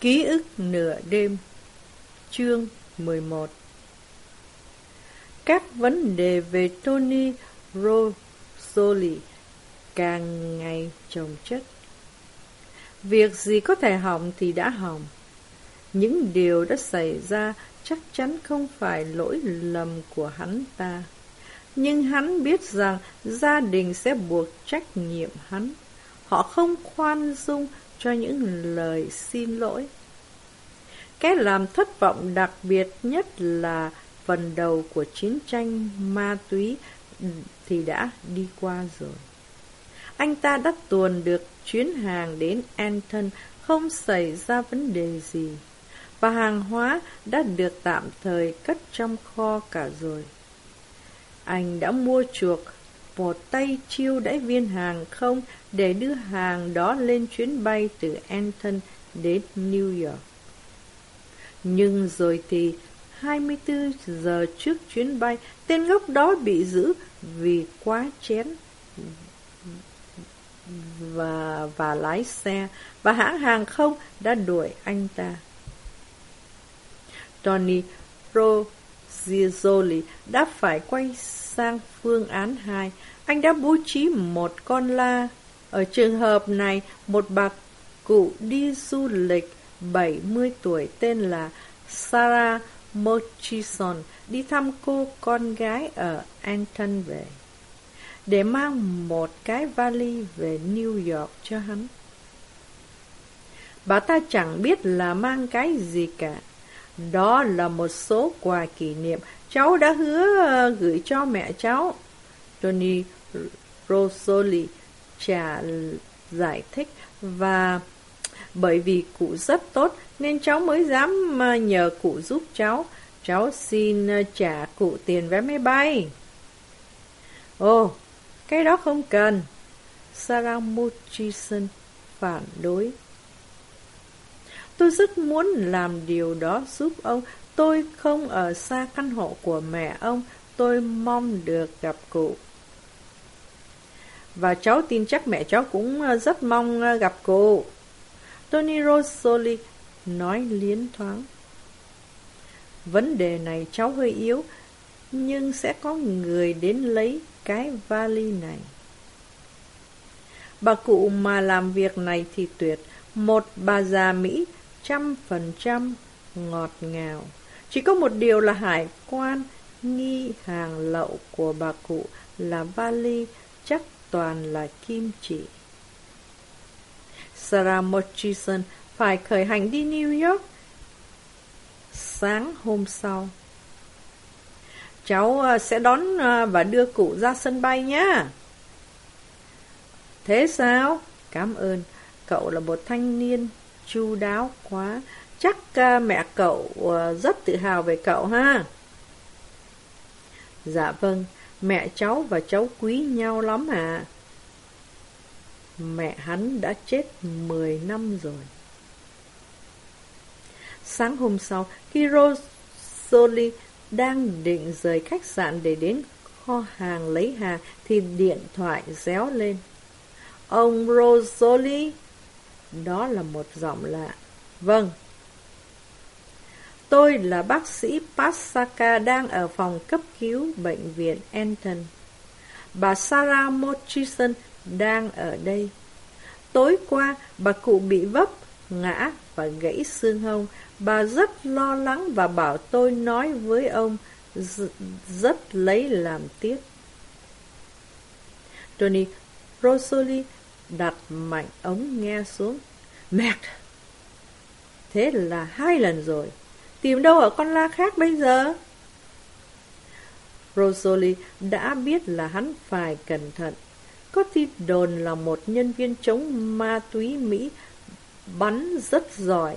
Ký ức nửa đêm Chương 11 Các vấn đề về Tony Rosoli càng ngày chồng chất. Việc gì có thể hỏng thì đã hỏng. Những điều đã xảy ra chắc chắn không phải lỗi lầm của hắn ta. Nhưng hắn biết rằng gia đình sẽ buộc trách nhiệm hắn. Họ không khoan dung cho những lời xin lỗi. Cái làm thất vọng đặc biệt nhất là phần đầu của chiến tranh ma túy thì đã đi qua rồi. Anh ta đã tuồn được chuyến hàng đến Anton, không xảy ra vấn đề gì. Và hàng hóa đã được tạm thời cất trong kho cả rồi. Anh đã mua chuộc một tay chiêu đãi viên hàng không để đưa hàng đó lên chuyến bay từ Anton đến New York. Nhưng rồi thì 24 giờ trước chuyến bay, tên ngốc đó bị giữ vì quá chén và và lái xe và hãng hàng không đã đuổi anh ta. Tony Rosizoli đã phải quay sang phương án 2. Anh đã bố trí một con la. Ở trường hợp này, một bà cụ đi du lịch 70 tuổi tên là Sarah Murchison đi thăm cô con gái ở Anton về để mang một cái vali về New York cho hắn. Bà ta chẳng biết là mang cái gì cả. Đó là một số quà kỷ niệm cháu đã hứa ờ, gửi cho mẹ cháu. Tony Rosoli trả giải thích và bởi vì cụ rất tốt nên cháu mới dám ờ, nhờ cụ giúp cháu. Cháu xin ờ, trả cụ tiền vé máy bay. Ồ, cái đó không cần. Sarah Murchison phản đối. Tôi rất muốn làm điều đó giúp ông. Tôi không ở xa căn hộ của mẹ ông. Tôi mong được gặp cụ. Và cháu tin chắc mẹ cháu cũng ờ, rất mong ờ, gặp cụ. Tony Rosoli nói liến thoáng. Vấn đề này cháu hơi yếu, nhưng sẽ có người đến lấy cái vali này. Bà cụ mà làm việc này thì tuyệt, một bà già Mỹ trăm phần trăm ngọt ngào. Chỉ có một điều là hải quan nghi hàng lậu của bà cụ là vali, chắc toàn là kim chỉ. Sarah Murchison phải khởi hành đi New York sáng hôm sau. Cháu ờ, sẽ đón ờ, và đưa cụ ra sân bay nhé. Thế sao? Cảm ơn. Cậu là một thanh niên chu đáo quá. Chắc à, mẹ cậu à, rất tự hào về cậu ha. Dạ vâng, mẹ cháu và cháu quý nhau lắm à. Mẹ hắn đã chết 10 năm rồi. Sáng hôm sau, khi Rosalie đang định rời khách sạn để đến kho hàng lấy hàng, thì điện thoại réo lên. Ông Rosalie đó là một giọng lạ. Vâng. Tôi là bác sĩ Pasaka đang ở phòng cấp cứu bệnh viện Anton. Bà Sarah Murchison đang ở đây. Tối qua, bà cụ bị vấp, ngã và gãy xương hông. Bà rất lo lắng và bảo tôi nói với ông rất lấy làm tiếc. Tony Rosalie đặt mạnh ống nghe xuống. Mẹt! Thế là hai lần rồi. Tìm đâu ở con la khác bây giờ? Rosalie đã biết là hắn phải cẩn thận. Có tin đồn là một nhân viên chống ma túy Mỹ bắn rất giỏi.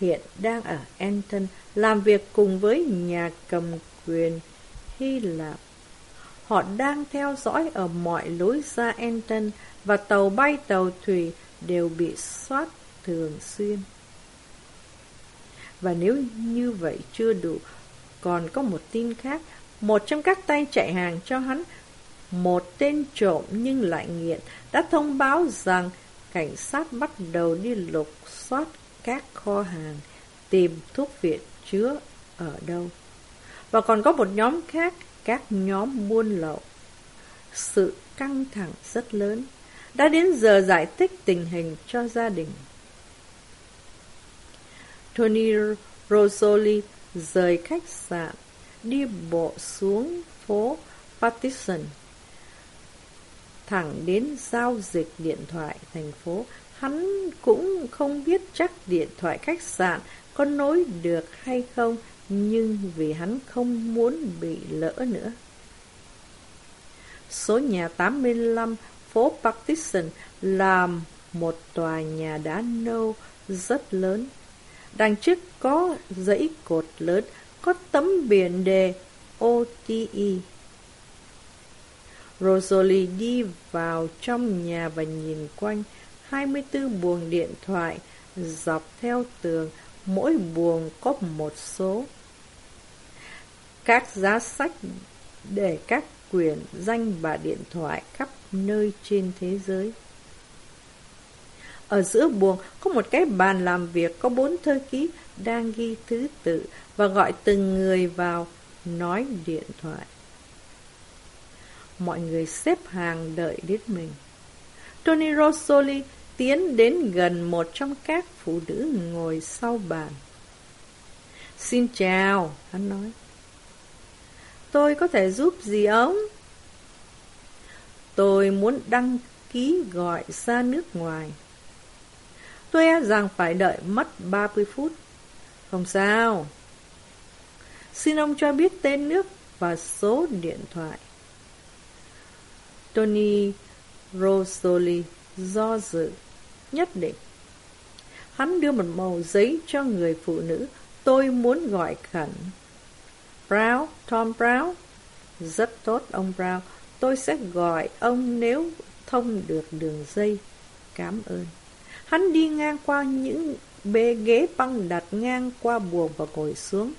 Hiện đang ở Anton, làm việc cùng với nhà cầm quyền Hy Lạp. Họ đang theo dõi ở mọi lối ra Anton và tàu bay tàu thủy đều bị soát thường xuyên. Và nếu như vậy chưa đủ, còn có một tin khác, một trong các tay chạy hàng cho hắn, một tên trộm nhưng lại nghiện, đã thông báo rằng cảnh sát bắt đầu đi lục soát các kho hàng, tìm thuốc viện chứa ở đâu. Và còn có một nhóm khác, các nhóm buôn lậu. Sự căng thẳng rất lớn. Đã đến giờ giải thích tình hình cho gia đình. Tony Rosoli rời khách sạn, đi bộ xuống phố Pattison, thẳng đến giao dịch điện thoại thành phố. Hắn cũng không biết chắc điện thoại khách sạn có nối được hay không, nhưng vì hắn không muốn bị lỡ nữa. Số nhà 85 phố Pattison là một tòa nhà đá nâu rất lớn. Đằng trước có dãy cột lớn, có tấm biển đề OTE. Rosalie đi vào trong nhà và nhìn quanh 24 buồng điện thoại dọc theo tường, mỗi buồng có một số. Các giá sách để các quyền danh bà điện thoại khắp nơi trên thế giới. Ở giữa buồng có một cái bàn làm việc có bốn thư ký đang ghi thứ tự và gọi từng người vào nói điện thoại. Mọi người xếp hàng đợi đến mình. Tony Rosoli tiến đến gần một trong các phụ nữ ngồi sau bàn. Xin chào, hắn nói. Tôi có thể giúp gì ông? Tôi muốn đăng ký gọi ra nước ngoài. Tôi rằng phải đợi mất 30 phút. Không sao. Xin ông cho biết tên nước và số điện thoại. Tony Rosoli do dự, nhất định. Hắn đưa một màu giấy cho người phụ nữ, tôi muốn gọi khẩn. Brown, Tom Brown. Rất tốt ông Brown, tôi sẽ gọi ông nếu thông được đường dây. Cảm ơn. Hắn đi ngang qua những bê ghế băng đặt ngang qua buồng và ngồi xuống.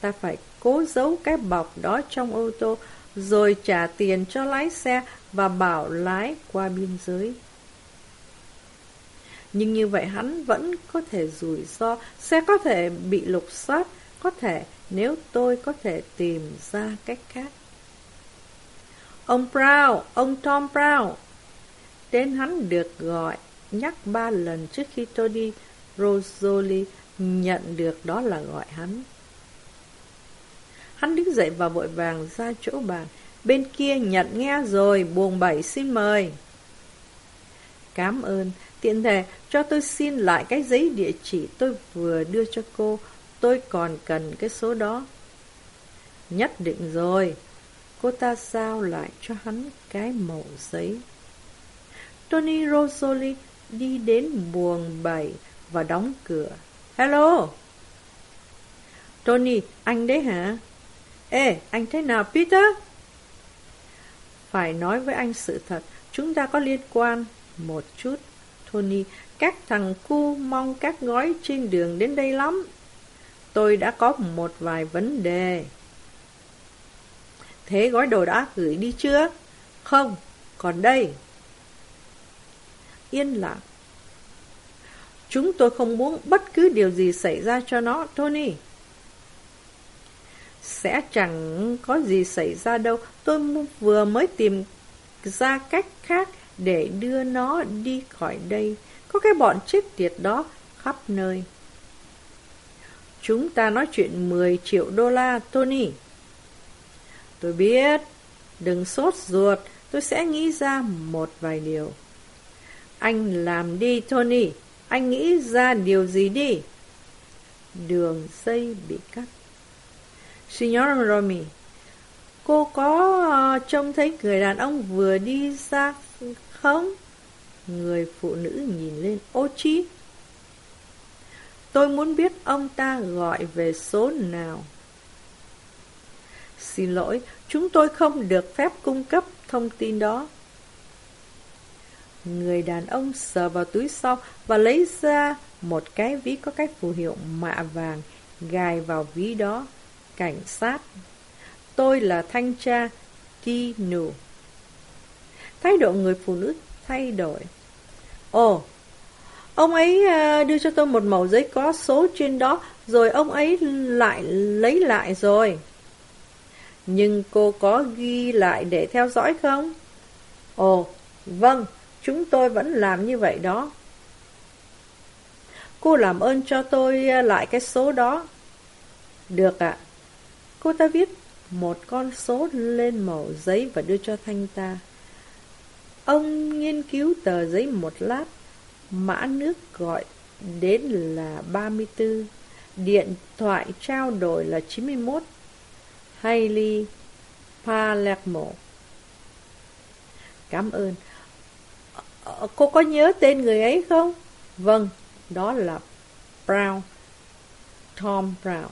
Ta phải cố giấu cái bọc đó trong ô tô, rồi trả tiền cho lái xe và bảo lái qua biên giới. Nhưng như vậy hắn vẫn có thể rủi ro, sẽ có thể bị lục soát, có thể nếu tôi có thể tìm ra cách khác. Ông Brown, ông Tom Brown. Tên hắn được gọi nhắc ba lần trước khi tôi đi Rosalie nhận được đó là gọi hắn. Hắn đứng dậy và vội vàng ra chỗ bàn. Bên kia nhận nghe rồi, buồng bảy xin mời. Cám ơn, tiện thể cho tôi xin lại cái giấy địa chỉ tôi vừa đưa cho cô. Tôi còn cần cái số đó. Nhất định rồi. Cô ta sao lại cho hắn cái mẩu giấy. Tony Rosoli đi đến buồng bảy và đóng cửa. Hello! Tony, anh đấy hả? Ê, anh thế nào Peter? Phải nói với anh sự thật, chúng ta có liên quan một chút. Tony, các thằng cu mong các gói trên đường đến đây lắm. Tôi đã có một vài vấn đề. Thế gói đồ đã gửi đi chưa? Không, còn đây. Yên lặng. Chúng tôi không muốn bất cứ điều gì xảy ra cho nó, Tony. Sẽ chẳng có gì xảy ra đâu. Tôi vừa mới tìm ra cách khác để đưa nó đi khỏi đây. Có cái bọn chết tiệt đó khắp nơi. Chúng ta nói chuyện 10 triệu đô la, Tony. Tôi biết, đừng sốt ruột, tôi sẽ nghĩ ra một vài điều. Anh làm đi, Tony. Anh nghĩ ra điều gì đi? Đường dây bị cắt. Signor Romy, cô có ờ, trông thấy người đàn ông vừa đi ra không? Người phụ nữ nhìn lên ô chí. Tôi muốn biết ông ta gọi về số nào. Xin lỗi, chúng tôi không được phép cung cấp thông tin đó. Người đàn ông sờ vào túi sau và lấy ra một cái ví có cái phù hiệu mạ vàng gài vào ví đó. Cảnh sát. Tôi là thanh tra Kinu. Thái độ người phụ nữ thay đổi. Ồ, Ông ấy à, đưa cho tôi một mẩu giấy có số trên đó, rồi ông ấy lại lấy lại rồi. Nhưng cô có ghi lại để theo dõi không? Ồ, vâng, chúng tôi vẫn làm như vậy đó. Cô làm ơn cho tôi à, lại cái số đó. Được ạ. Cô ta viết một con số lên mẩu giấy và đưa cho Thanh ta. Ông nghiên cứu tờ giấy một lát, mã nước gọi đến là 34, điện thoại trao đổi là 91. Hailey Palermo. Cảm ơn. Cô có nhớ tên người ấy không? Vâng, đó là Brown. Tom Brown.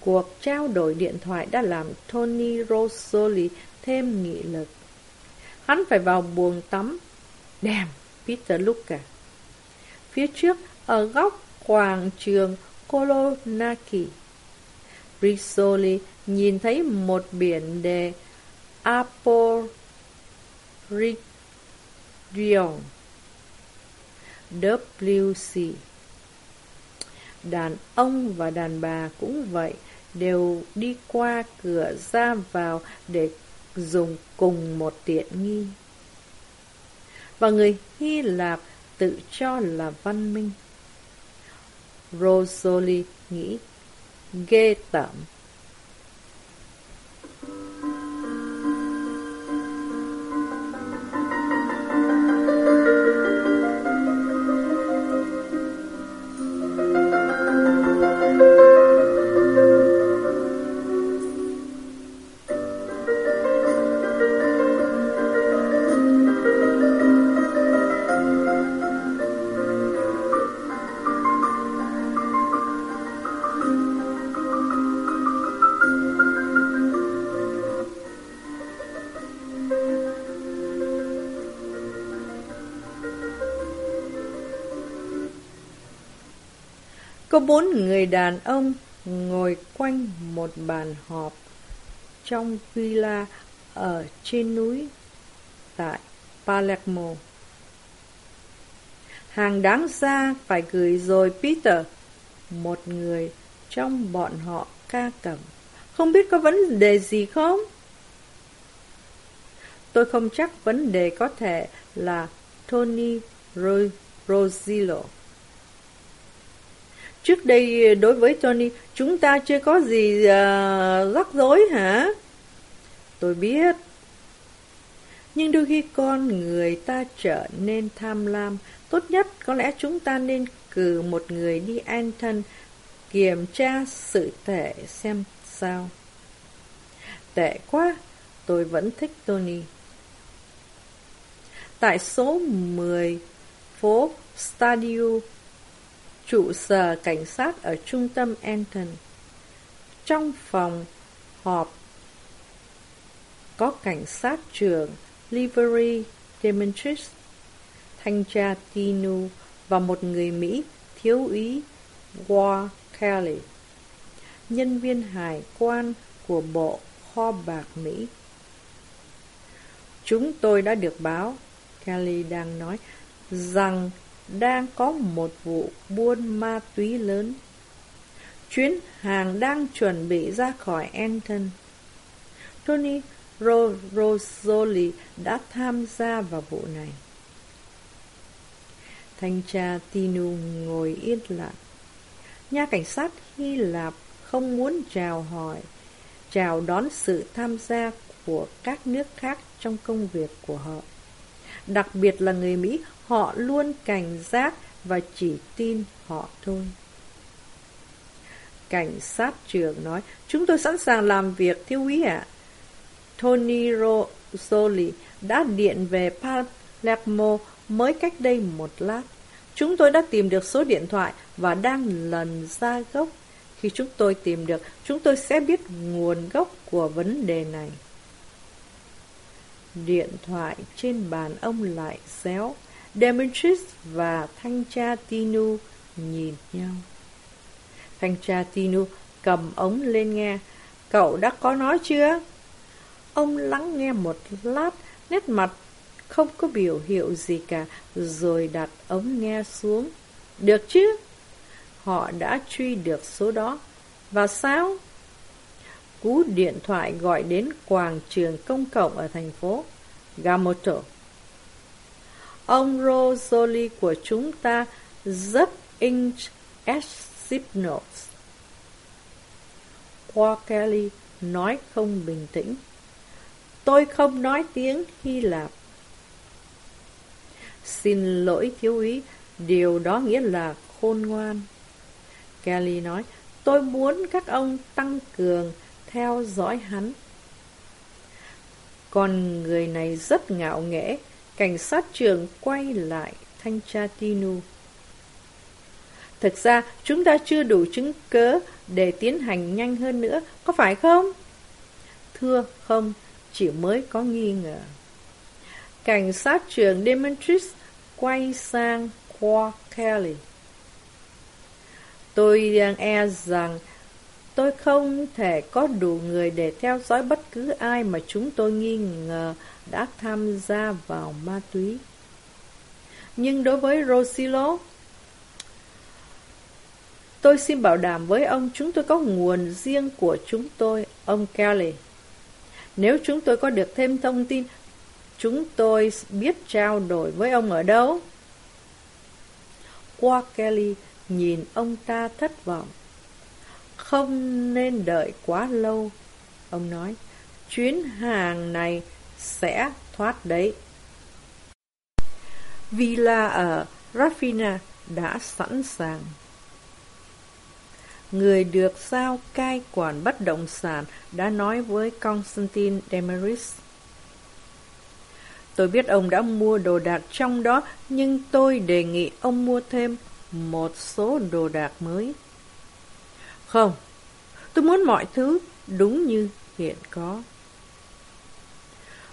Cuộc trao đổi điện thoại đã làm Tony Rosoli thêm nghị lực. Hắn phải vào buồng tắm. Đèm, Peter Luca. Phía trước, ở góc quảng trường Kolonaki. Risoli nhìn thấy một biển đề Dion WC. Đàn ông và đàn bà cũng vậy, đều đi qua cửa ra vào để dùng cùng một tiện nghi. Và người Hy Lạp tự cho là văn minh. Rosalie nghĩ ghê tởm. Có bốn người đàn ông ngồi quanh một bàn họp trong villa ở trên núi tại Palermo. Hàng đáng ra phải gửi rồi Peter, một người trong bọn họ ca cầm. Không biết có vấn đề gì không? Tôi không chắc vấn đề có thể là Tony Rosillo. Trước đây đối với Tony, chúng ta chưa có gì uh, rắc rối hả? Tôi biết. Nhưng đôi khi con người ta trở nên tham lam, tốt nhất có lẽ chúng ta nên cử một người đi an thân, kiểm tra sự thể xem sao. Tệ quá, tôi vẫn thích Tony. Tại số 10, phố Stadio trụ sở cảnh sát ở trung tâm Anton. Trong phòng họp có cảnh sát trưởng Livery Demetrius, thanh tra Tinu và một người Mỹ thiếu úy War Kelly, nhân viên hải quan của Bộ Kho bạc Mỹ. Chúng tôi đã được báo, Kelly đang nói, rằng đang có một vụ buôn ma túy lớn. Chuyến hàng đang chuẩn bị ra khỏi Anton. Tony Rosoli đã tham gia vào vụ này. Thanh tra Tinu ngồi yên lặng. Nhà cảnh sát Hy Lạp không muốn chào hỏi, chào đón sự tham gia của các nước khác trong công việc của họ. Đặc biệt là người Mỹ Họ luôn cảnh giác và chỉ tin họ thôi. Cảnh sát trưởng nói, chúng tôi sẵn sàng làm việc, thiếu úy ạ. Tony Rosoli đã điện về Palermo mới cách đây một lát. Chúng tôi đã tìm được số điện thoại và đang lần ra gốc. Khi chúng tôi tìm được, chúng tôi sẽ biết nguồn gốc của vấn đề này. Điện thoại trên bàn ông lại réo. Demetrius và thanh tra Tinu nhìn nhau. Thanh tra Tinu cầm ống lên nghe. Cậu đã có nói chưa? Ông lắng nghe một lát, nét mặt không có biểu hiệu gì cả, rồi đặt ống nghe xuống. Được chứ? Họ đã truy được số đó. Và sao? Cú điện thoại gọi đến quảng trường công cộng ở thành phố Gamoto. Ông Rosoli của chúng ta rất inch signals. Paul Kelly nói không bình tĩnh. Tôi không nói tiếng Hy Lạp. Xin lỗi thiếu úy, điều đó nghĩa là khôn ngoan. Kelly nói, tôi muốn các ông tăng cường theo dõi hắn. Còn người này rất ngạo nghễ, cảnh sát trưởng quay lại thanh tra Tinu. Thực ra, chúng ta chưa đủ chứng cớ để tiến hành nhanh hơn nữa, có phải không? Thưa, không, chỉ mới có nghi ngờ. Cảnh sát trưởng Demetrius quay sang qua Kelly. Tôi đang e rằng tôi không thể có đủ người để theo dõi bất cứ ai mà chúng tôi nghi ngờ đã tham gia vào ma túy. Nhưng đối với Rosilo, tôi xin bảo đảm với ông chúng tôi có nguồn riêng của chúng tôi, ông Kelly. Nếu chúng tôi có được thêm thông tin, chúng tôi biết trao đổi với ông ở đâu? Qua Kelly nhìn ông ta thất vọng. Không nên đợi quá lâu, ông nói. Chuyến hàng này sẽ thoát đấy. Villa ở Raffina đã sẵn sàng. Người được giao cai quản bất động sản đã nói với Constantine Demeris. Tôi biết ông đã mua đồ đạc trong đó, nhưng tôi đề nghị ông mua thêm một số đồ đạc mới. Không, tôi muốn mọi thứ đúng như hiện có.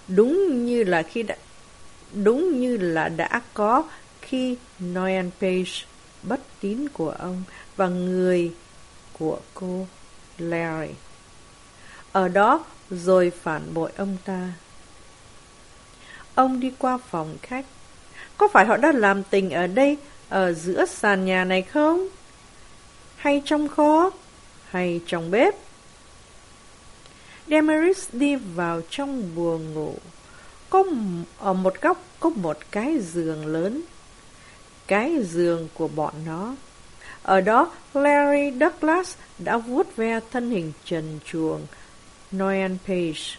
Đúng như là khi đã đúng như là đã có khi Noel Page bất tín của ông và người của cô Larry. Ở đó rồi phản bội ông ta. Ông đi qua phòng khách. Có phải họ đã làm tình ở đây, ở giữa sàn nhà này không? Hay trong kho? Hay trong bếp? Demeris đi vào trong buồng ngủ. Có ở một góc có một cái giường lớn. Cái giường của bọn nó. Ở đó, Larry Douglas đã vuốt ve thân hình trần truồng Noel Page.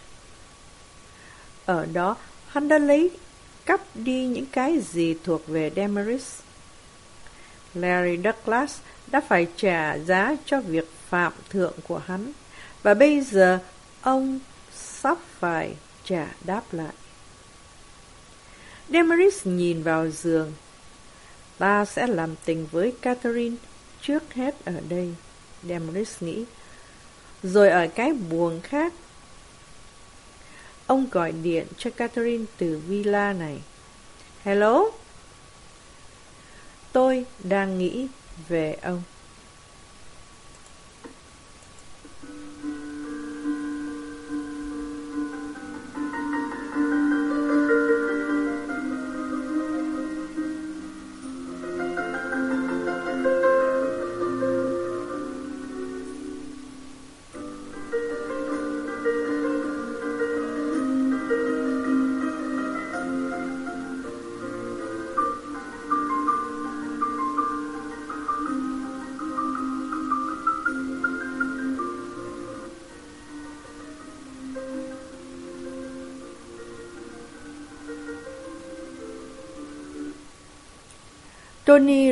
Ở đó, hắn đã lấy cắp đi những cái gì thuộc về Demeris. Larry Douglas đã phải trả giá cho việc phạm thượng của hắn, và bây giờ ông sắp phải trả đáp lại. Demaris nhìn vào giường. Ta sẽ làm tình với Catherine trước hết ở đây, Demaris nghĩ. Rồi ở cái buồng khác. Ông gọi điện cho Catherine từ villa này. Hello? Tôi đang nghĩ về ông.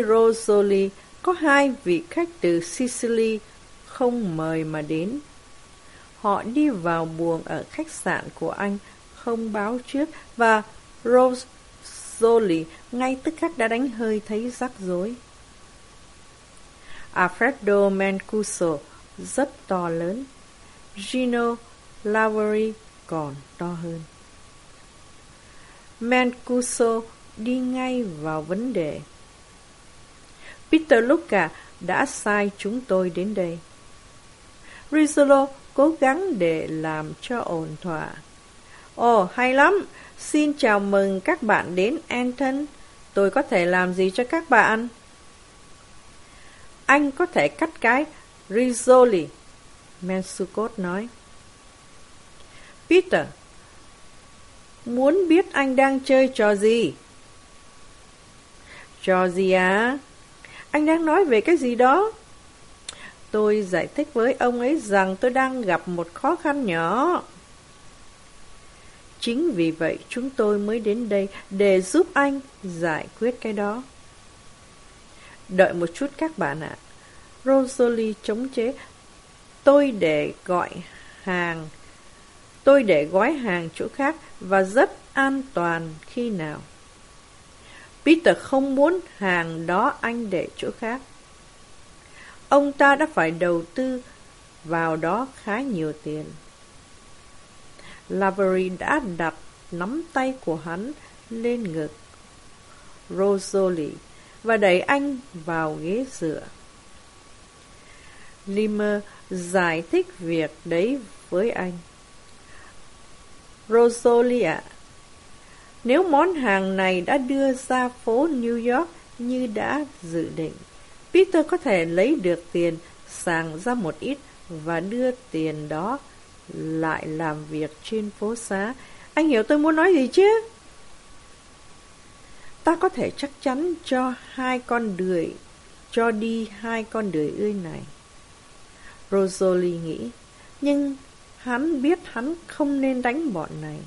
Rosoli có hai vị khách từ Sicily không mời mà đến. Họ đi vào buồng ở khách sạn của anh không báo trước và Rosoli ngay tức khắc đã đánh hơi thấy rắc rối. Alfredo Mancuso rất to lớn, Gino Lavery còn to hơn. Mancuso đi ngay vào vấn đề. Peter Luca đã sai chúng tôi đến đây. Rizzolo cố gắng để làm cho ổn thỏa. Ồ, hay lắm! Xin chào mừng các bạn đến Anton. Tôi có thể làm gì cho các bạn? Anh có thể cắt cái Rizzoli, Mensukot nói. Peter, muốn biết anh đang chơi trò gì? Trò gì à? Anh đang nói về cái gì đó? Tôi giải thích với ông ấy rằng tôi đang gặp một khó khăn nhỏ. Chính vì vậy chúng tôi mới đến đây để giúp anh giải quyết cái đó. Đợi một chút các bạn ạ. À. Rosalie chống chế. Tôi để gọi hàng. Tôi để gói hàng chỗ khác và rất an toàn khi nào. Peter không muốn hàng đó anh để chỗ khác. Ông ta đã phải đầu tư vào đó khá nhiều tiền. Lavery đã đặt nắm tay của hắn lên ngực Rosalie và đẩy anh vào ghế dựa. Limer giải thích việc đấy với anh. Rosalie nếu món hàng này đã đưa ra phố New York như đã dự định, Peter có thể lấy được tiền, sàng ra một ít và đưa tiền đó lại làm việc trên phố xá. Anh hiểu tôi muốn nói gì chứ? Ta có thể chắc chắn cho hai con đười, cho đi hai con đười ươi này. Rosalie nghĩ, nhưng hắn biết hắn không nên đánh bọn này.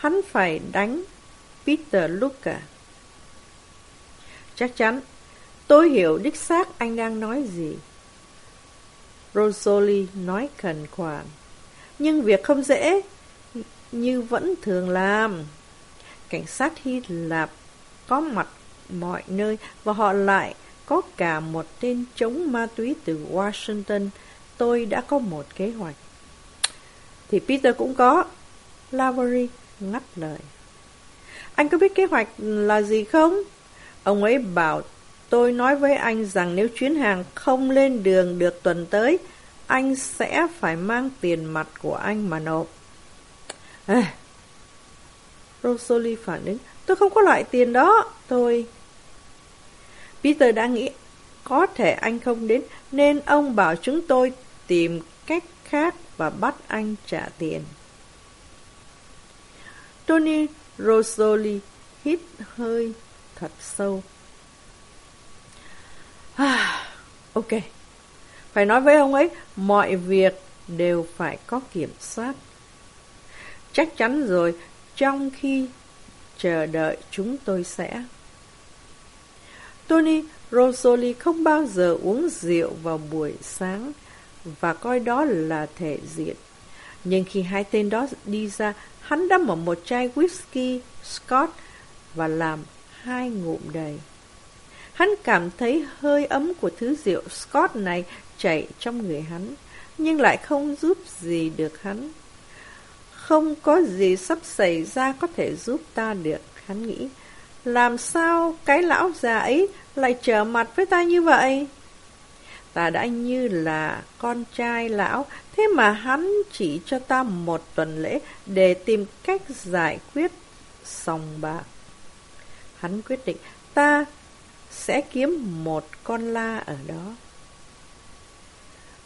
Hắn phải đánh Peter Luca. Chắc chắn, tôi hiểu đích xác anh đang nói gì. Rosalie nói khẩn khoản. Nhưng việc không dễ như vẫn thường làm. Cảnh sát Hy Lạp có mặt mọi nơi và họ lại có cả một tên chống ma túy từ Washington. Tôi đã có một kế hoạch. Thì Peter cũng có. Lavery ngắt lời. Anh có biết kế hoạch là gì không? Ông ấy bảo tôi nói với anh rằng nếu chuyến hàng không lên đường được tuần tới, anh sẽ phải mang tiền mặt của anh mà nộp. À, Rosalie phản ứng, tôi không có loại tiền đó, tôi... Peter đã nghĩ có thể anh không đến, nên ông bảo chúng tôi tìm cách khác và bắt anh trả tiền. Tony Rosoli hít hơi thật sâu. À, ok. Phải nói với ông ấy, mọi việc đều phải có kiểm soát. Chắc chắn rồi, trong khi chờ đợi chúng tôi sẽ. Tony Rosoli không bao giờ uống rượu vào buổi sáng và coi đó là thể diện. Nhưng khi hai tên đó đi ra, hắn đâm mở một chai whisky Scott và làm hai ngụm đầy. Hắn cảm thấy hơi ấm của thứ rượu Scott này chảy trong người hắn, nhưng lại không giúp gì được hắn. Không có gì sắp xảy ra có thể giúp ta được, hắn nghĩ. Làm sao cái lão già ấy lại trở mặt với ta như vậy? Ta đã như là con trai lão, thế mà hắn chỉ cho ta một tuần lễ để tìm cách giải quyết sòng bạc. Hắn quyết định ta sẽ kiếm một con la ở đó.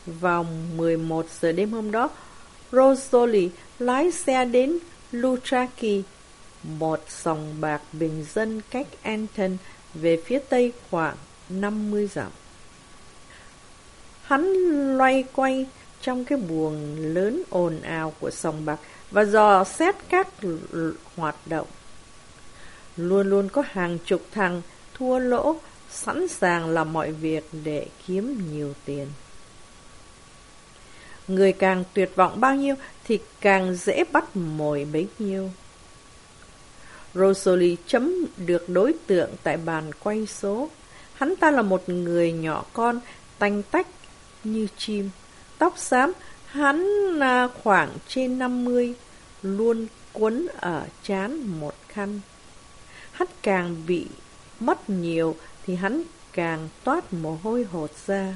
Vào 11 giờ đêm hôm đó, Rosoli lái xe đến Lutraki, một sòng bạc bình dân cách Anton về phía tây khoảng 50 dặm. Hắn loay quay trong cái buồng lớn ồn ào của sòng bạc và dò xét các hoạt động. Luôn luôn có hàng chục thằng thua lỗ sẵn sàng làm mọi việc để kiếm nhiều tiền. Người càng tuyệt vọng bao nhiêu thì càng dễ bắt mồi bấy nhiêu. Rosalie chấm được đối tượng tại bàn quay số. Hắn ta là một người nhỏ con, tanh tách như chim. Tóc xám, hắn là khoảng trên 50, luôn quấn ở chán một khăn. Hắn càng bị mất nhiều thì hắn càng toát mồ hôi hột ra.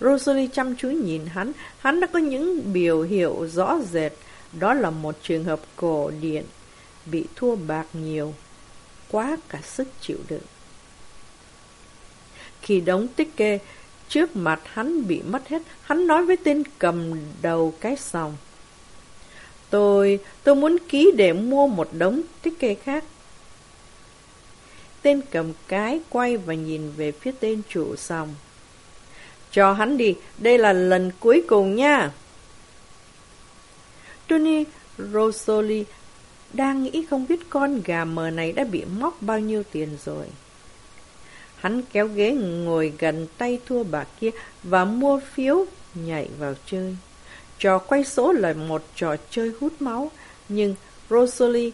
Rosalie chăm chú nhìn hắn, hắn đã có những biểu hiệu rõ rệt, đó là một trường hợp cổ điển, bị thua bạc nhiều, quá cả sức chịu đựng. Khi đóng tích kê, trước mặt hắn bị mất hết, hắn nói với tên cầm đầu cái sòng. Tôi, tôi muốn ký để mua một đống tích kê khác. Tên cầm cái quay và nhìn về phía tên chủ sòng. Cho hắn đi, đây là lần cuối cùng nha. Tony Rosoli đang nghĩ không biết con gà mờ này đã bị móc bao nhiêu tiền rồi. Hắn kéo ghế ngồi gần tay thua bà kia và mua phiếu nhảy vào chơi. Trò quay số là một trò chơi hút máu, nhưng Rosalie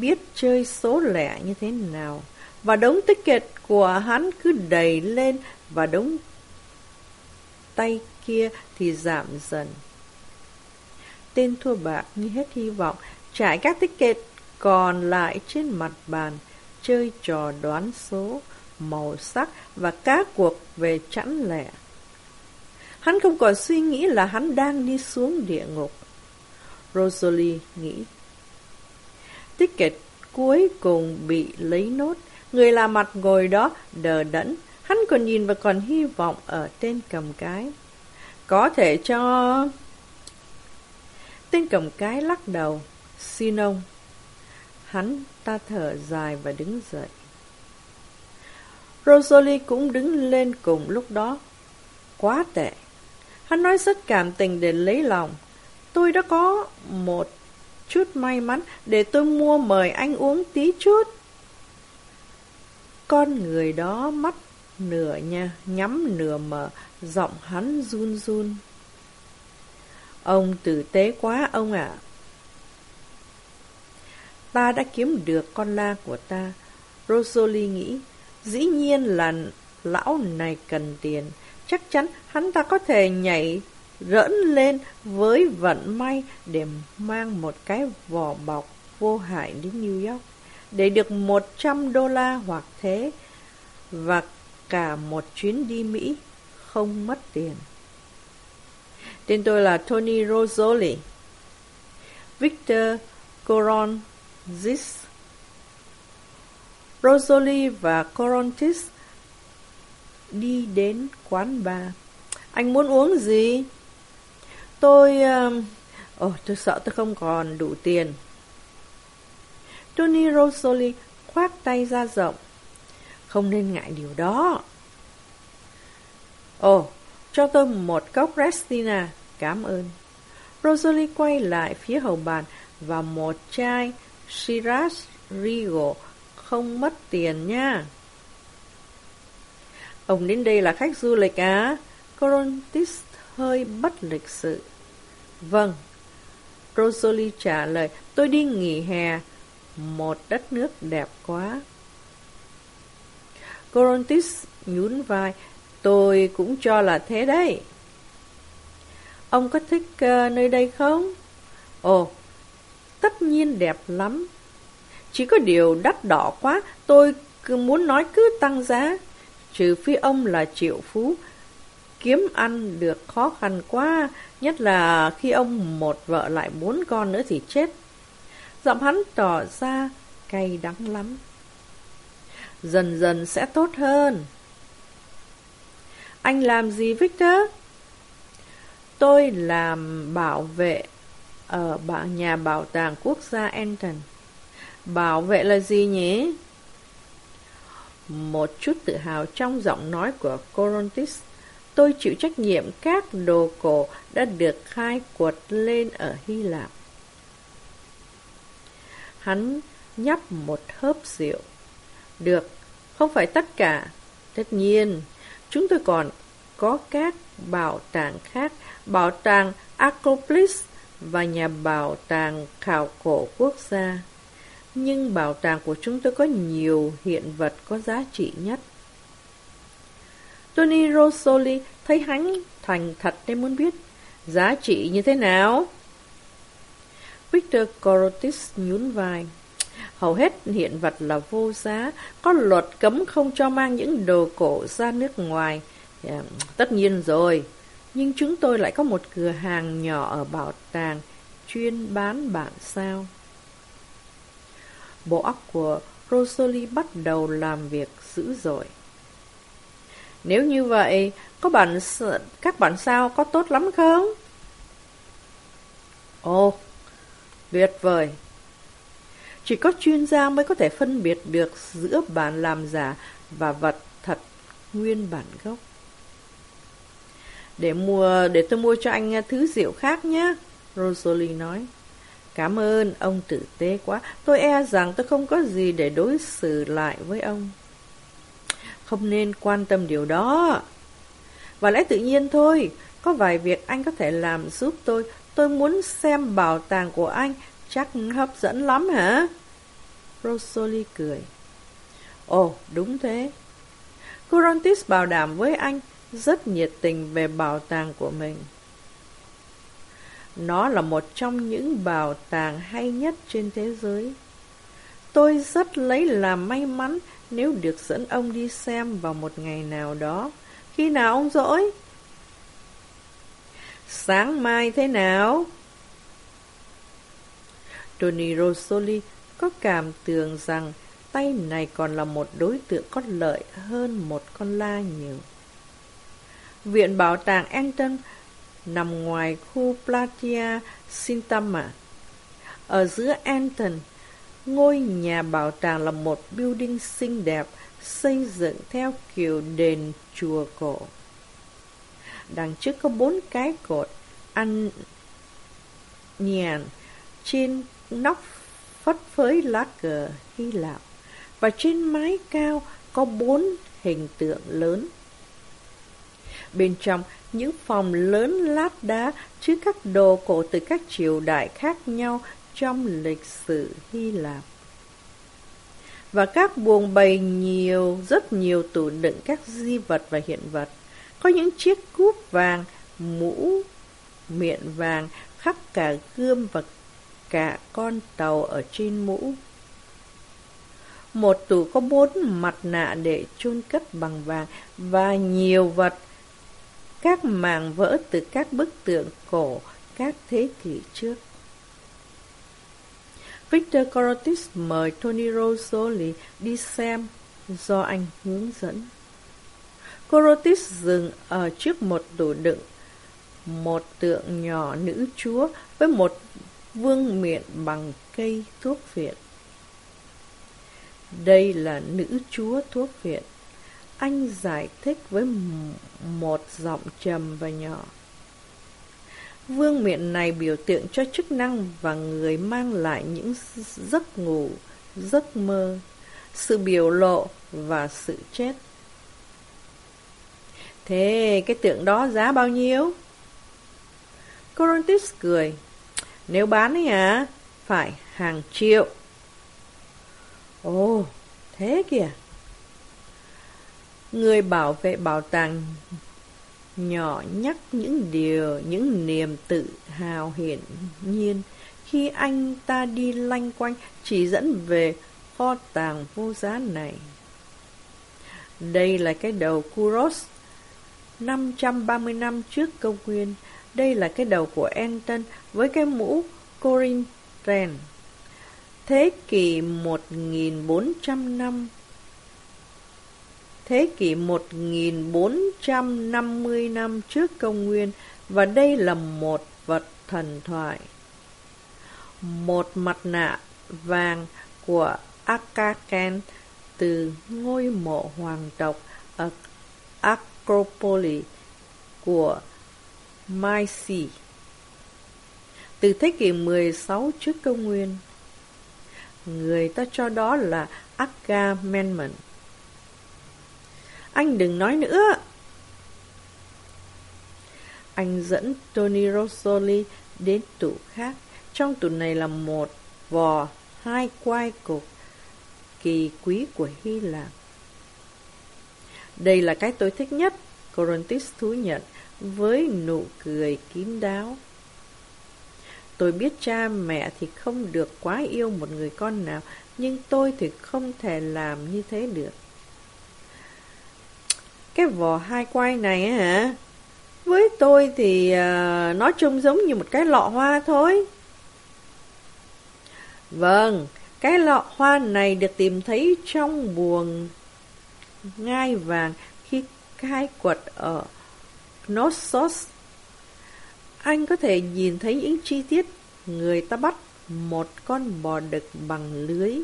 biết chơi số lẻ như thế nào. Và đống ticket của hắn cứ đầy lên và đống tay kia thì giảm dần. Tên thua bạc như hết hy vọng, trải các ticket còn lại trên mặt bàn, chơi trò đoán số, màu sắc và cá cuộc về chẵn lẻ. Hắn không còn suy nghĩ là hắn đang đi xuống địa ngục. Rosalie nghĩ. Ticket cuối cùng bị lấy nốt. Người làm mặt ngồi đó đờ đẫn. Hắn còn nhìn và còn hy vọng ở tên cầm cái. Có thể cho... Tên cầm cái lắc đầu. Xin ông. Hắn ta thở dài và đứng dậy. Rosalie cũng đứng lên cùng lúc đó. Quá tệ. Hắn nói rất cảm tình để lấy lòng. Tôi đã có một chút may mắn để tôi mua mời anh uống tí chút. Con người đó mắt nửa nha, nhắm nửa mở, giọng hắn run run. Ông tử tế quá ông ạ. Ta đã kiếm được con la của ta. Rosalie nghĩ, dĩ nhiên là lão này cần tiền chắc chắn hắn ta có thể nhảy rỡn lên với vận may để mang một cái vỏ bọc vô hại đến New York để được 100 đô la hoặc thế và cả một chuyến đi Mỹ không mất tiền. Tên tôi là Tony Rosoli. Victor Coronzis. Rosalie và Corontis đi đến quán bar. Anh muốn uống gì? Tôi... Um, ồ, oh, tôi sợ tôi không còn đủ tiền. Tony Rosalie khoác tay ra rộng. Không nên ngại điều đó. Ồ, oh, cho tôi một cốc Restina, cảm ơn. Rosalie quay lại phía hầu bàn và một chai Shiraz Regal không mất tiền nha. Ông đến đây là khách du lịch á? Corontis hơi bất lịch sự. Vâng. Rosalie trả lời, tôi đi nghỉ hè. Một đất nước đẹp quá. Corontis nhún vai, tôi cũng cho là thế đấy. Ông có thích uh, nơi đây không? Ồ, tất nhiên đẹp lắm. Chỉ có điều đắt đỏ quá, tôi cứ muốn nói cứ tăng giá trừ phi ông là triệu phú. Kiếm ăn được khó khăn quá, nhất là khi ông một vợ lại bốn con nữa thì chết. Giọng hắn tỏ ra cay đắng lắm. Dần dần sẽ tốt hơn. Anh làm gì Victor? Tôi làm bảo vệ ở nhà bảo tàng quốc gia Anton. Bảo vệ là gì nhỉ? Một chút tự hào trong giọng nói của Corontis. Tôi chịu trách nhiệm các đồ cổ đã được khai quật lên ở Hy Lạp. Hắn nhấp một hớp rượu. Được, không phải tất cả. Tất nhiên, chúng tôi còn có các bảo tàng khác, bảo tàng Acropolis và nhà bảo tàng khảo cổ quốc gia nhưng bảo tàng của chúng tôi có nhiều hiện vật có giá trị nhất. Tony Rosoli thấy hắn thành thật nên muốn biết giá trị như thế nào. Victor Corotis nhún vai. Hầu hết hiện vật là vô giá, có luật cấm không cho mang những đồ cổ ra nước ngoài. Yeah, tất nhiên rồi, nhưng chúng tôi lại có một cửa hàng nhỏ ở bảo tàng, chuyên bán bản sao. Bộ óc của Rosalie bắt đầu làm việc dữ dội. Nếu như vậy, có bạn các bạn sao có tốt lắm không? Ồ, tuyệt vời. Chỉ có chuyên gia mới có thể phân biệt được giữa bản làm giả và vật thật nguyên bản gốc. Để mua để tôi mua cho anh ờ, thứ rượu khác nhé, Rosalie nói. Cảm ơn, ông tử tế quá. Tôi e rằng tôi không có gì để đối xử lại với ông. Không nên quan tâm điều đó. Và lẽ tự nhiên thôi, có vài việc anh có thể làm giúp tôi. Tôi muốn xem bảo tàng của anh, chắc hấp dẫn lắm hả? Rosalie cười. Ồ, đúng thế. Corontis bảo đảm với anh rất nhiệt tình về bảo tàng của mình. Nó là một trong những bảo tàng hay nhất trên thế giới. Tôi rất lấy làm may mắn nếu được dẫn ông đi xem vào một ngày nào đó. Khi nào ông rỗi? Sáng mai thế nào? Tony Rosoli có cảm tưởng rằng tay này còn là một đối tượng có lợi hơn một con la nhiều. Viện Bảo tàng Anton nằm ngoài khu Platia Sintama. Ở giữa Anton, ngôi nhà bảo tàng là một building xinh đẹp xây dựng theo kiểu đền chùa cổ. Đằng trước có bốn cái cột ăn nhàn trên nóc phất phới lá cờ Hy Lạp và trên mái cao có bốn hình tượng lớn. Bên trong những phòng lớn lát đá chứa các đồ cổ từ các triều đại khác nhau trong lịch sử Hy Lạp. Và các buồng bày nhiều, rất nhiều tủ đựng các di vật và hiện vật. Có những chiếc cúp vàng, mũ, miệng vàng, khắp cả gươm và cả con tàu ở trên mũ. Một tủ có bốn mặt nạ để chôn cất bằng vàng và nhiều vật các màng vỡ từ các bức tượng cổ các thế kỷ trước. Victor Corotis mời Tony Rosoli đi xem do anh hướng dẫn. Corotis dừng ở trước một tủ đựng, một tượng nhỏ nữ chúa với một vương miện bằng cây thuốc viện. Đây là nữ chúa thuốc viện. Anh giải thích với một giọng trầm và nhỏ. Vương miện này biểu tượng cho chức năng và người mang lại những giấc ngủ, giấc mơ, sự biểu lộ và sự chết. Thế cái tượng đó giá bao nhiêu? Corontis cười. Nếu bán ấy à, phải hàng triệu. Ồ, thế kìa. Người bảo vệ bảo tàng nhỏ nhắc những điều, những niềm tự hào hiển nhiên khi anh ta đi lanh quanh chỉ dẫn về kho tàng vô giá này. Đây là cái đầu Kuros 530 năm trước công nguyên. Đây là cái đầu của Anton với cái mũ Corinthian. Thế kỷ 1400 năm thế kỷ 1450 năm trước công nguyên, và đây là một vật thần thoại. Một mặt nạ vàng của Akaken từ ngôi mộ hoàng tộc ở Acropolis của Mysi từ thế kỷ 16 trước công nguyên. Người ta cho đó là Agamemnon. Anh đừng nói nữa. Anh dẫn Tony Rossoli đến tủ khác. Trong tủ này là một vò, hai quai cục kỳ quý của Hy Lạp. Đây là cái tôi thích nhất, Corontis thú nhận với nụ cười kín đáo. Tôi biết cha mẹ thì không được quá yêu một người con nào, nhưng tôi thì không thể làm như thế được. Cái vò hai quay này hả? Với tôi thì uh, nó trông giống như một cái lọ hoa thôi. Vâng, cái lọ hoa này được tìm thấy trong buồng ngai vàng khi khai quật ở Knossos. Anh có thể nhìn thấy những chi tiết người ta bắt một con bò đực bằng lưới.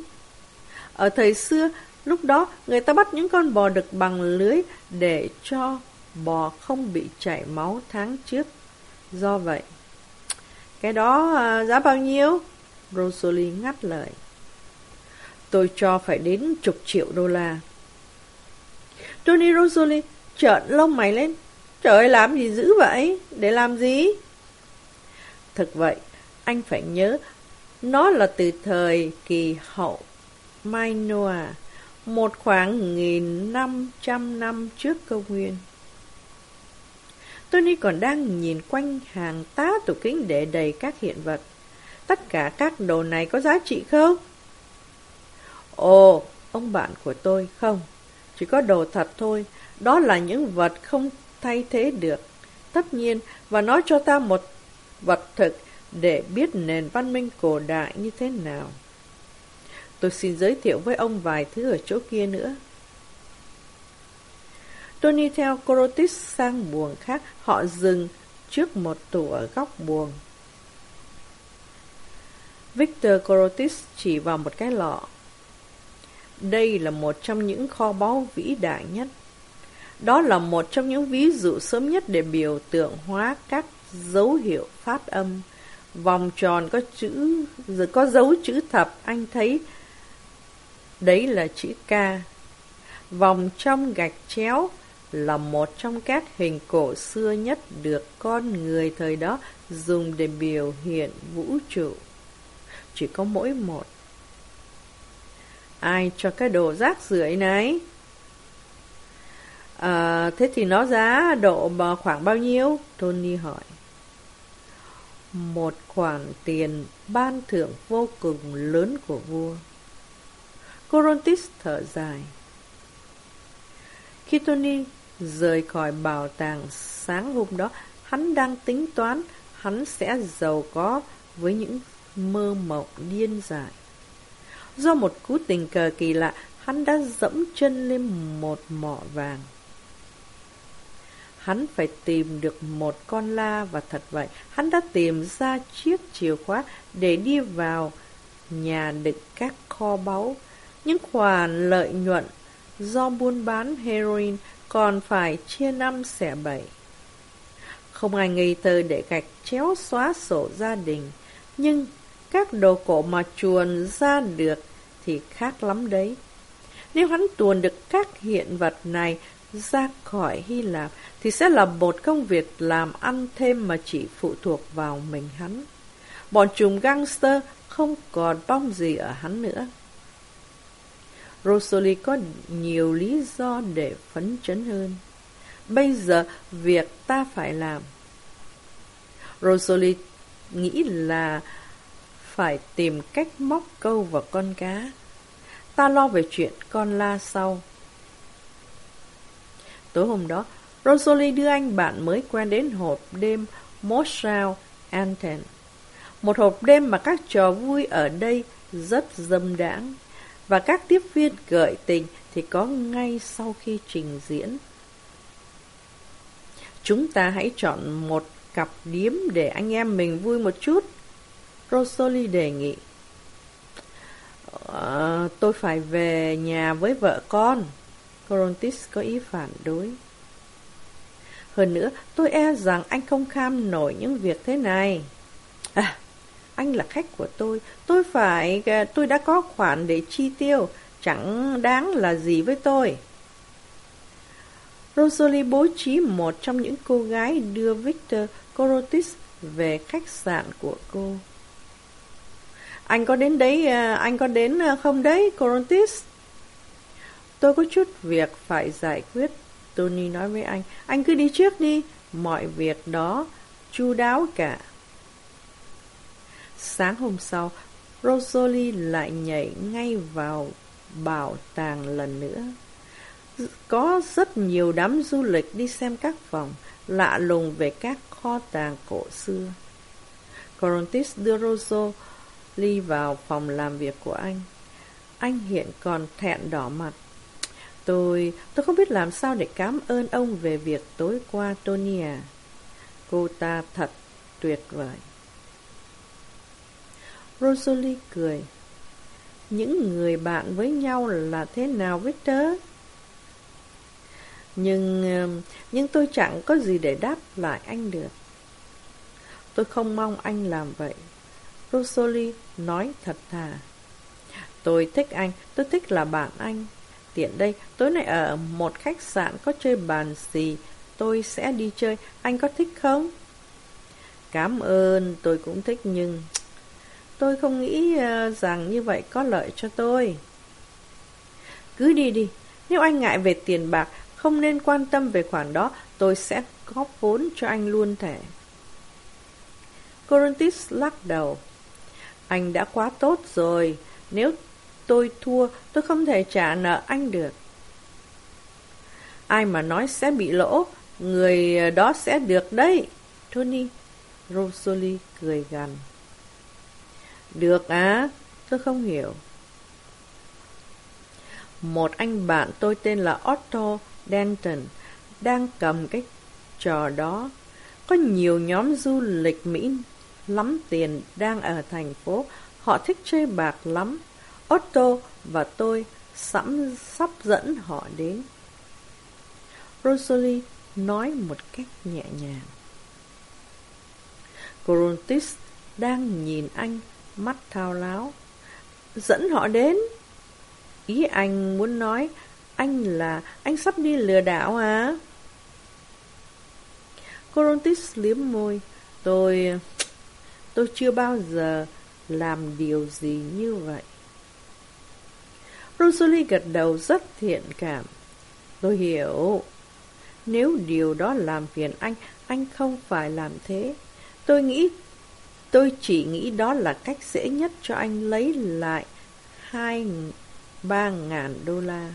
Ở thời xưa, lúc đó người ta bắt những con bò đực bằng lưới để cho bò không bị chảy máu tháng trước. Do vậy, cái đó à, giá bao nhiêu? Rosalie ngắt lời. Tôi cho phải đến chục triệu đô la. Tony Rosalie trợn lông mày lên. Trời làm gì dữ vậy? Để làm gì? Thực vậy, anh phải nhớ, nó là từ thời kỳ hậu Minoa, một khoảng nghìn năm trăm năm trước công nguyên. Tony còn đang nhìn quanh hàng tá tủ kính để đầy các hiện vật. Tất cả các đồ này có giá trị không? Ồ, ông bạn của tôi, không. Chỉ có đồ thật thôi. Đó là những vật không thay thế được. Tất nhiên, và nói cho ta một vật thực để biết nền văn minh cổ đại như thế nào. Tôi xin giới thiệu với ông vài thứ ở chỗ kia nữa. Tony theo Corotis sang buồng khác, họ dừng trước một tủ ở góc buồng. Victor Corotis chỉ vào một cái lọ. Đây là một trong những kho báu vĩ đại nhất. Đó là một trong những ví dụ sớm nhất để biểu tượng hóa các dấu hiệu phát âm. Vòng tròn có chữ, rồi có dấu chữ thập, anh thấy đấy là chữ K. Vòng trong gạch chéo là một trong các hình cổ xưa nhất được con người thời đó dùng để biểu hiện vũ trụ. Chỉ có mỗi một. Ai cho cái đồ rác rưởi này? À, thế thì nó giá độ khoảng bao nhiêu? Tony hỏi. Một khoản tiền ban thưởng vô cùng lớn của vua. Corontis thở dài. Khi Tony rời khỏi bảo tàng sáng hôm đó, hắn đang tính toán hắn sẽ giàu có với những mơ mộng điên dại. Do một cú tình cờ kỳ lạ, hắn đã dẫm chân lên một mỏ vàng. Hắn phải tìm được một con la và thật vậy, hắn đã tìm ra chiếc chìa khóa để đi vào nhà đựng các kho báu. Những khoản lợi nhuận do buôn bán heroin còn phải chia năm xẻ bảy. Không ai ngây thơ để gạch chéo xóa sổ gia đình, nhưng các đồ cổ mà chuồn ra được thì khác lắm đấy. Nếu hắn tuồn được các hiện vật này ra khỏi Hy Lạp thì sẽ là một công việc làm ăn thêm mà chỉ phụ thuộc vào mình hắn. Bọn trùm gangster không còn bong gì ở hắn nữa. Rosalie có nhiều lý do để phấn chấn hơn. Bây giờ, việc ta phải làm. Rosalie nghĩ là phải tìm cách móc câu vào con cá. Ta lo về chuyện con la sau. Tối hôm đó, Rosalie đưa anh bạn mới quen đến hộp đêm Moscow Anten. Một hộp đêm mà các trò vui ở đây rất dâm đãng và các tiếp viên gợi tình thì có ngay sau khi trình diễn. Chúng ta hãy chọn một cặp điếm để anh em mình vui một chút. Rosalie đề nghị. À, tôi phải về nhà với vợ con. Corontis có ý phản đối. Hơn nữa, tôi e rằng anh không kham nổi những việc thế này. À, anh là khách của tôi, tôi phải, à, tôi đã có khoản để chi tiêu, chẳng đáng là gì với tôi. Rosalie bố trí một trong những cô gái đưa Victor Corotis về khách sạn của cô. Anh có đến đấy, à, anh có đến à, không đấy, Corotis? Tôi có chút việc phải giải quyết, Tony nói với anh. Anh cứ đi trước đi, mọi việc đó chu đáo cả. Sáng hôm sau, Rosalie lại nhảy ngay vào bảo tàng lần nữa. Có rất nhiều đám du lịch đi xem các phòng, lạ lùng về các kho tàng cổ xưa. Corontis đưa Rosalie vào phòng làm việc của anh. Anh hiện còn thẹn đỏ mặt. Tôi, tôi không biết làm sao để cảm ơn ông về việc tối qua Tony à. Cô ta thật tuyệt vời. Rosalie cười. Những người bạn với nhau là thế nào Victor? Nhưng, nhưng tôi chẳng có gì để đáp lại anh được. Tôi không mong anh làm vậy. Rosalie nói thật thà. Tôi thích anh, tôi thích là bạn anh. Tiện đây, tối nay ở một khách sạn có chơi bàn xì, tôi sẽ đi chơi, anh có thích không? Cảm ơn, tôi cũng thích nhưng... Tôi không nghĩ ờ, rằng như vậy có lợi cho tôi. Cứ đi đi, nếu anh ngại về tiền bạc, không nên quan tâm về khoản đó, tôi sẽ góp vốn cho anh luôn thể. Corinthus lắc đầu. Anh đã quá tốt rồi, nếu tôi thua, tôi không thể trả nợ anh được. Ai mà nói sẽ bị lỗ, người ờ, đó sẽ được đấy. Tony, Rosalie cười gằn. Được á, tôi không hiểu. Một anh bạn tôi tên là Otto Denton đang cầm cái trò đó. Có nhiều nhóm du lịch Mỹ lắm tiền đang ở thành phố. Họ thích chơi bạc lắm. Otto và tôi sẵn sắp dẫn họ đến. Rosalie nói một cách nhẹ nhàng. Corontis đang nhìn anh, mắt thao láo. Dẫn họ đến. Ý anh muốn nói, anh là, anh sắp đi lừa đảo à? Corontis liếm môi. Tôi, tôi chưa bao giờ làm điều gì như vậy. Rosalie gật đầu rất thiện cảm. Tôi hiểu. Nếu điều đó làm phiền anh, anh không phải làm thế. Tôi nghĩ, tôi chỉ nghĩ đó là cách dễ nhất cho anh lấy lại hai ba ngàn đô la.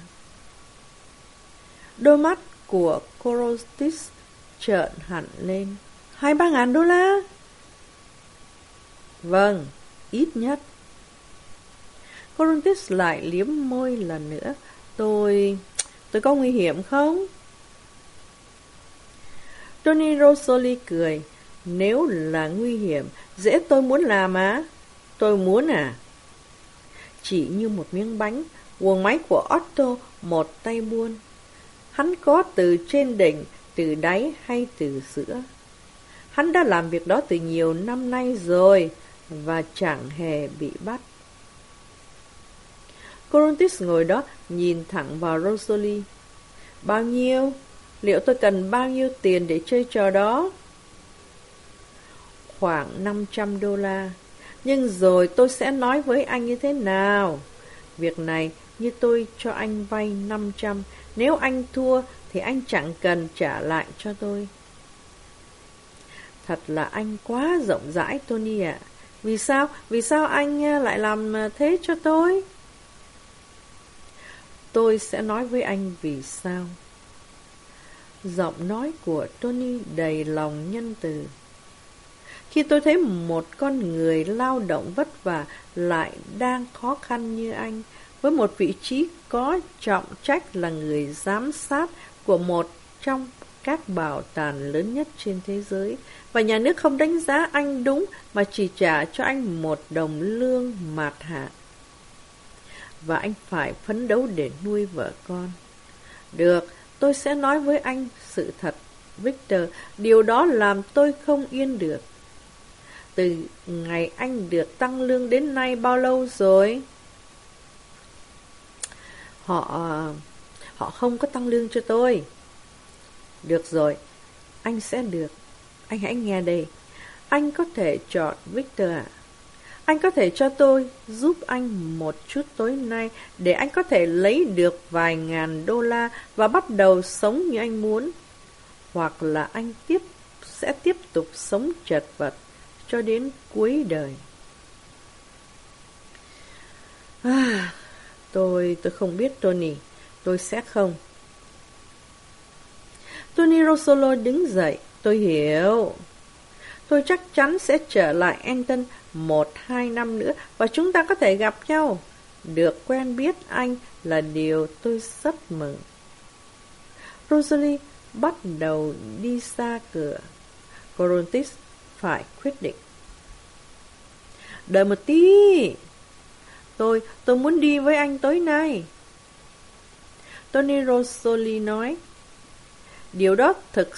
Đôi mắt của Corostis trợn hẳn lên. Hai ba ngàn đô la? Vâng, ít nhất. korostis lại liếm môi lần nữa. Tôi... tôi có nguy hiểm không? Tony Rosoli cười. Nếu là nguy hiểm, dễ tôi muốn làm á. Tôi muốn à? Chỉ như một miếng bánh, quần máy của Otto một tay buôn. Hắn có từ trên đỉnh, từ đáy hay từ giữa. Hắn đã làm việc đó từ nhiều năm nay rồi và chẳng hề bị bắt. Corontis ngồi đó nhìn thẳng vào Rosalie. Bao nhiêu? Liệu tôi cần bao nhiêu tiền để chơi trò đó? Khoảng 500 đô la. Nhưng rồi tôi sẽ nói với anh như thế nào? Việc này như tôi cho anh vay 500. Nếu anh thua thì anh chẳng cần trả lại cho tôi. Thật là anh quá rộng rãi, Tony ạ. Vì sao? Vì sao anh à, lại làm à, thế cho tôi? Tôi sẽ nói với anh vì sao. Giọng nói của Tony đầy lòng nhân từ. Khi tôi thấy một con người lao động vất vả lại đang khó khăn như anh, với một vị trí có trọng trách là người giám sát của một trong các bảo tàng lớn nhất trên thế giới, và nhà nước không đánh giá anh đúng mà chỉ trả cho anh một đồng lương mạt hạ và anh phải phấn đấu để nuôi vợ con. Được, tôi sẽ nói với anh sự thật, Victor, điều đó làm tôi không yên được. Từ ngày anh được tăng lương đến nay bao lâu rồi? Họ... họ không có tăng lương cho tôi. Được rồi, anh sẽ được. Anh hãy nghe đây. Anh có thể chọn Victor ạ. À? Anh có thể cho tôi giúp anh một chút tối nay để anh có thể lấy được vài ngàn đô la và bắt đầu sống như anh muốn. Hoặc là anh tiếp sẽ tiếp tục sống chật vật cho đến cuối đời. À, tôi, tôi không biết Tony, tôi sẽ không. Tony Rosolo đứng dậy, tôi hiểu. Tôi chắc chắn sẽ trở lại Anton một hai năm nữa và chúng ta có thể gặp nhau. Được quen biết anh là điều tôi rất mừng. Rosalie bắt đầu đi xa cửa. Corontis phải quyết định. Đợi một tí. Tôi, tôi muốn đi với anh tối nay. Tony Rosoli nói. Điều đó thực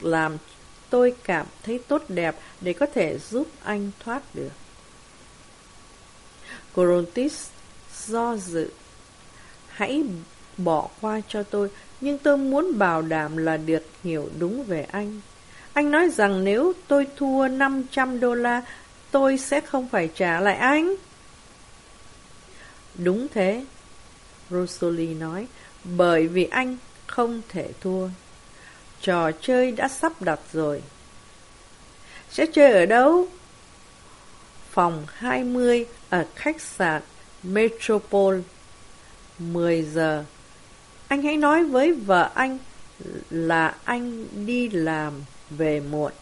làm tôi cảm thấy tốt đẹp để có thể giúp anh thoát được. Corontis do dự. Hãy bỏ qua cho tôi, nhưng tôi muốn bảo đảm là được hiểu đúng về anh. Anh nói rằng nếu tôi thua 500 đô la, tôi sẽ không phải trả lại anh. Đúng thế, Rosalie nói, bởi vì anh không thể thua. Trò chơi đã sắp đặt rồi. Sẽ chơi ở đâu? Phòng 20 ở khách sạn Metropole. 10 giờ. Anh hãy nói với vợ anh là anh đi làm về muộn.